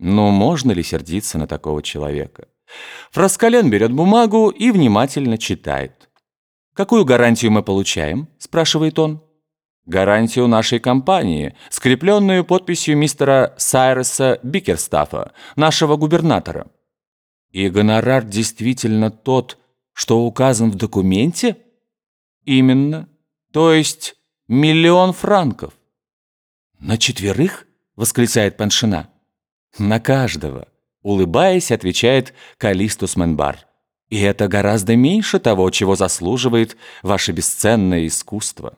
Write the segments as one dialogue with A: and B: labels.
A: Но можно ли сердиться на такого человека? Фраскален берет бумагу и внимательно читает. «Какую гарантию мы получаем?» – спрашивает он. «Гарантию нашей компании, скрепленную подписью мистера Сайреса Бикерстафа, нашего губернатора». «И гонорар действительно тот, что указан в документе?» «Именно. То есть миллион франков». «На четверых?» – восклицает Паншина. «На каждого», – улыбаясь, отвечает Калистус Менбар. «И это гораздо меньше того, чего заслуживает ваше бесценное искусство».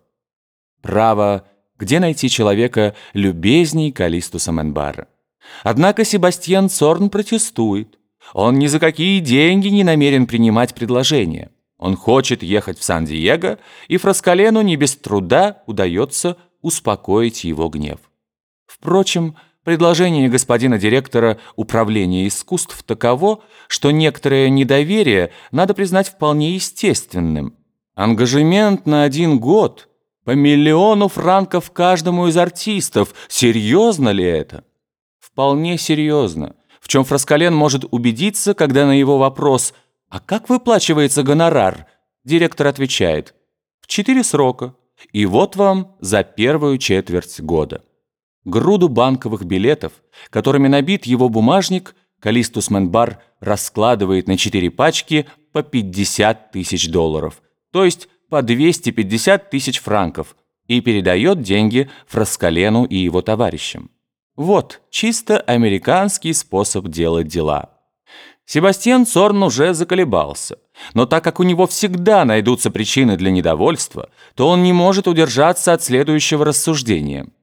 A: Право, где найти человека любезней Калистуса Менбара? Однако Себастьян Цорн протестует. Он ни за какие деньги не намерен принимать предложение. Он хочет ехать в Сан-Диего, и Фраскалену не без труда удается успокоить его гнев. Впрочем, Предложение господина директора Управления искусств таково, что некоторое недоверие надо признать вполне естественным. Ангажемент на один год по миллиону франков каждому из артистов. Серьезно ли это? Вполне серьезно. В чем Фраскален может убедиться, когда на его вопрос «А как выплачивается гонорар?» Директор отвечает «В четыре срока. И вот вам за первую четверть года». Груду банковых билетов, которыми набит его бумажник, Калистус Менбар раскладывает на четыре пачки по 50 тысяч долларов, то есть по 250 тысяч франков, и передает деньги Фраскалену и его товарищам. Вот чисто американский способ делать дела. Себастьян Цорн уже заколебался, но так как у него всегда найдутся причины для недовольства, то он не может удержаться от следующего рассуждения –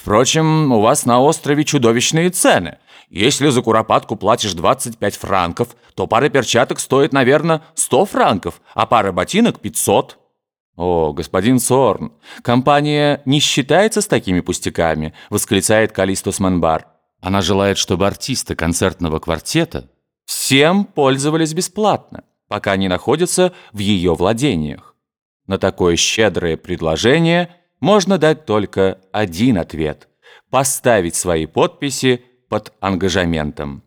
A: Впрочем, у вас на острове чудовищные цены. Если за куропатку платишь 25 франков, то пара перчаток стоит, наверное, 100 франков, а пара ботинок 500. «О, господин Сорн, компания не считается с такими пустяками», восклицает Калистус Манбар. Она желает, чтобы артисты концертного квартета всем пользовались бесплатно, пока они находятся в ее владениях. На такое щедрое предложение – можно дать только один ответ – поставить свои подписи под ангажементом.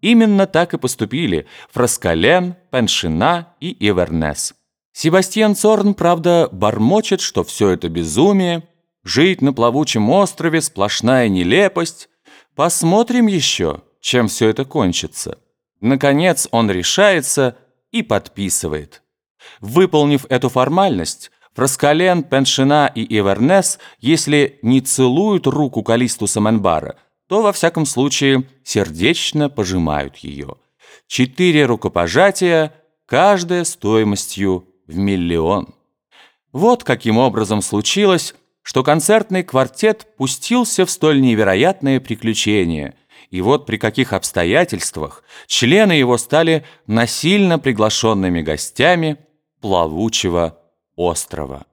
A: Именно так и поступили Фраскален, Пеншина и Ивернес. Себастьян Цорн, правда, бормочет, что все это безумие, жить на плавучем острове – сплошная нелепость. Посмотрим еще, чем все это кончится. Наконец он решается и подписывает. Выполнив эту формальность, Фраскален, Пеншина и Ивернес, если не целуют руку Калистуса Менбара, то, во всяком случае, сердечно пожимают ее. Четыре рукопожатия, каждая стоимостью в миллион. Вот каким образом случилось, что концертный квартет пустился в столь невероятное приключение, и вот при каких обстоятельствах члены его стали насильно приглашенными гостями плавучего острова.